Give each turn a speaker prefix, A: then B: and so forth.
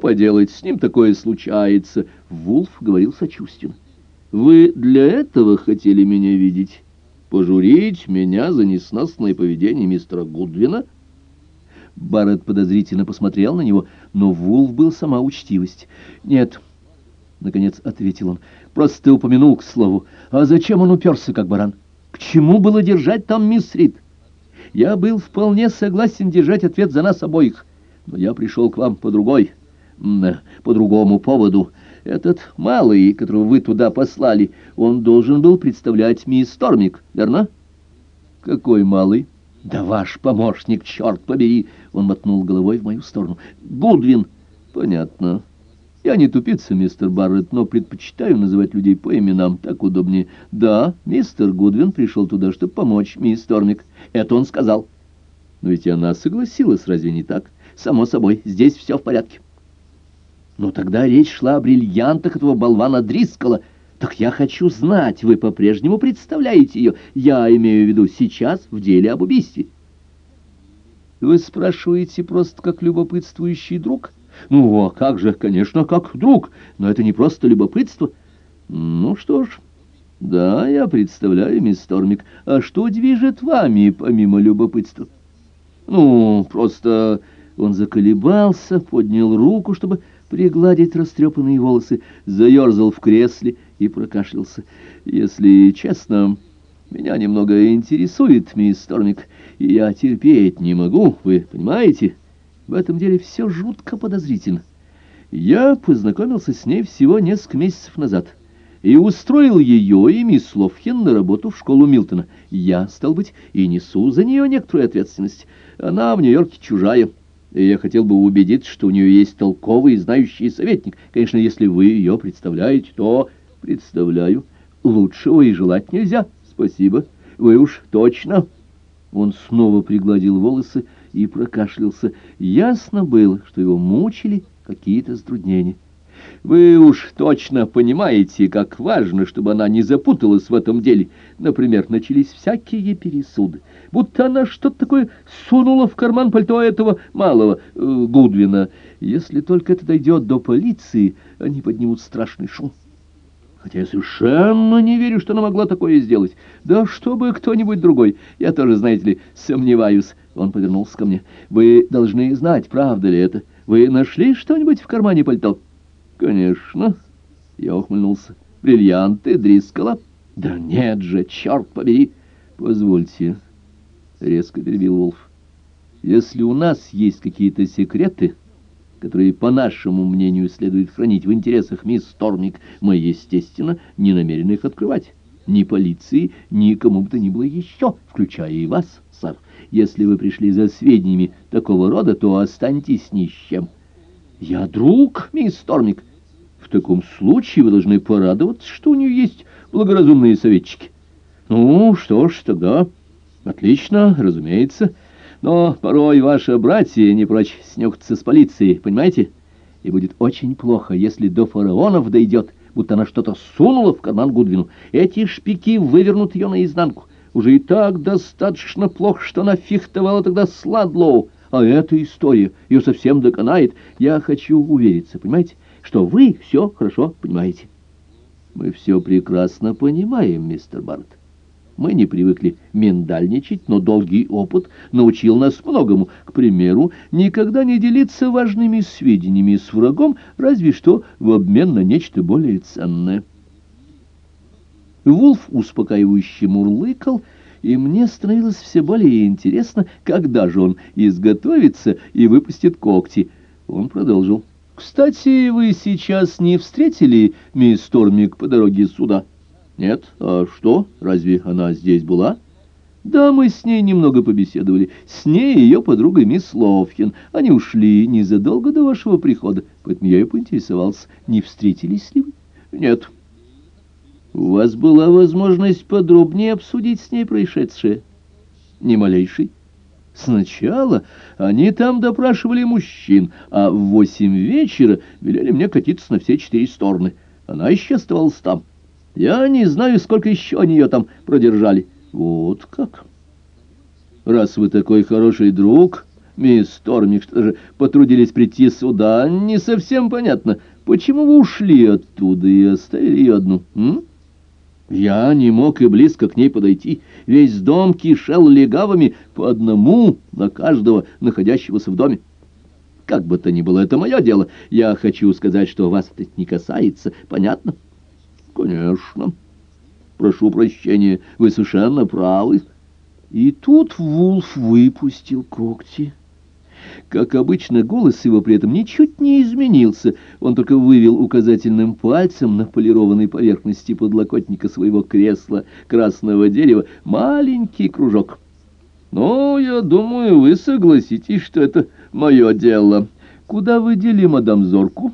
A: поделать, с ним такое случается. Вулф говорил сочувственно. Вы для этого хотели меня видеть? Пожурить меня за несносное поведение мистера Гудвина? Барретт подозрительно посмотрел на него, но Вулф был сама учтивость. Нет, — наконец ответил он, — просто упомянул к слову. А зачем он уперся, как баран? К чему было держать там мисс Рид? Я был вполне согласен держать ответ за нас обоих, но я пришел к вам по другой, по другому поводу. Этот малый, которого вы туда послали, он должен был представлять мисс Тормик, верно? Какой малый? Да ваш помощник, черт побери! Он мотнул головой в мою сторону. Гудвин! Понятно. Я не тупица, мистер Барретт, но предпочитаю называть людей по именам, так удобнее. Да, мистер Гудвин пришел туда, чтобы помочь, мисс Тормик. Это он сказал. Но ведь она согласилась, разве не так? Само собой, здесь все в порядке. Но тогда речь шла о бриллиантах этого болвана Дрискала. Так я хочу знать, вы по-прежнему представляете ее? Я имею в виду сейчас в деле об убийстве. Вы спрашиваете просто как любопытствующий друг? Ну, а как же, конечно, как друг, но это не просто любопытство. Ну что ж, да, я представляю, мисс Тормик, а что движет вами, помимо любопытства? Ну, просто он заколебался, поднял руку, чтобы пригладить растрепанные волосы, заерзал в кресле и прокашлялся. Если честно, меня немного интересует, мисс Тормик, и я терпеть не могу, вы понимаете? В этом деле все жутко подозрительно. Я познакомился с ней всего несколько месяцев назад и устроил ее и мисс Ловхен на работу в школу Милтона. Я, стал быть, и несу за нее некоторую ответственность. Она в Нью-Йорке чужая, и я хотел бы убедиться, что у нее есть толковый и знающий советник. Конечно, если вы ее представляете, то... Представляю. Лучшего и желать нельзя. Спасибо. Вы уж точно... Он снова пригладил волосы и прокашлялся. Ясно было, что его мучили какие-то затруднения. Вы уж точно понимаете, как важно, чтобы она не запуталась в этом деле. Например, начались всякие пересуды. Будто она что-то такое сунула в карман пальто этого малого э, Гудвина. Если только это дойдет до полиции, они поднимут страшный шум. Хотя я совершенно не верю, что она могла такое сделать. Да чтобы кто-нибудь другой. Я тоже, знаете ли, сомневаюсь. Он повернулся ко мне. «Вы должны знать, правда ли это. Вы нашли что-нибудь в кармане пальто?» «Конечно». Я ухмыльнулся. «Бриллианты Дрискала?» «Да нет же, черт побери!» «Позвольте», — резко перебил Волф. «Если у нас есть какие-то секреты, которые, по нашему мнению, следует хранить в интересах мисс Тормик, мы, естественно, не намерены их открывать. Ни полиции, ни кому бы то ни было еще, включая и вас, сэр». Если вы пришли за сведениями такого рода, то останьтесь ни с чем. Я друг, мисс Тормик. Таком случае вы должны порадоваться, что у нее есть благоразумные советчики. Ну, что ж, тогда... Отлично, разумеется. Но порой ваши братья не прочь снюхаться с полицией, понимаете? И будет очень плохо, если до фараонов дойдет, будто она что-то сунула в карман Гудвину. Эти шпики вывернут ее наизнанку. Уже и так достаточно плохо, что она фехтовала тогда с Ладлоу. А эта история ее совсем доконает. Я хочу увериться, понимаете, что вы все хорошо понимаете. Мы все прекрасно понимаем, мистер Барретт. Мы не привыкли миндальничать, но долгий опыт научил нас многому. К примеру, никогда не делиться важными сведениями с врагом, разве что в обмен на нечто более ценное. Вулф успокаивающе мурлыкал, и мне становилось все более интересно, когда же он изготовится и выпустит когти. Он продолжил. «Кстати, вы сейчас не встретили мисс Тормик по дороге сюда?» «Нет? А что? Разве она здесь была?» «Да, мы с ней немного побеседовали. С ней и ее подругой мисс Ловхин. Они ушли незадолго до вашего прихода, поэтому я и поинтересовался, не встретились ли вы?» «Нет». У вас была возможность подробнее обсудить с ней происшедшее? Ни малейшей. Сначала они там допрашивали мужчин, а в восемь вечера велели мне катиться на все четыре стороны. Она еще оставалась там. Я не знаю, сколько еще они ее там продержали. Вот как. Раз вы такой хороший друг, Мисс Тормик, что же потрудились прийти сюда, не совсем понятно. Почему вы ушли оттуда и оставили ее одну, м? Я не мог и близко к ней подойти. Весь дом кишел легавыми по одному на каждого, находящегося в доме. Как бы то ни было, это мое дело. Я хочу сказать, что вас это не касается. Понятно? Конечно. Прошу прощения, вы совершенно правы. И тут Вулф выпустил когти. Как обычно, голос его при этом ничуть не изменился. Он только вывел указательным пальцем на полированной поверхности подлокотника своего кресла красного дерева маленький кружок. «Ну, я думаю, вы согласитесь, что это мое дело. Куда вы дели мадам Зорку?»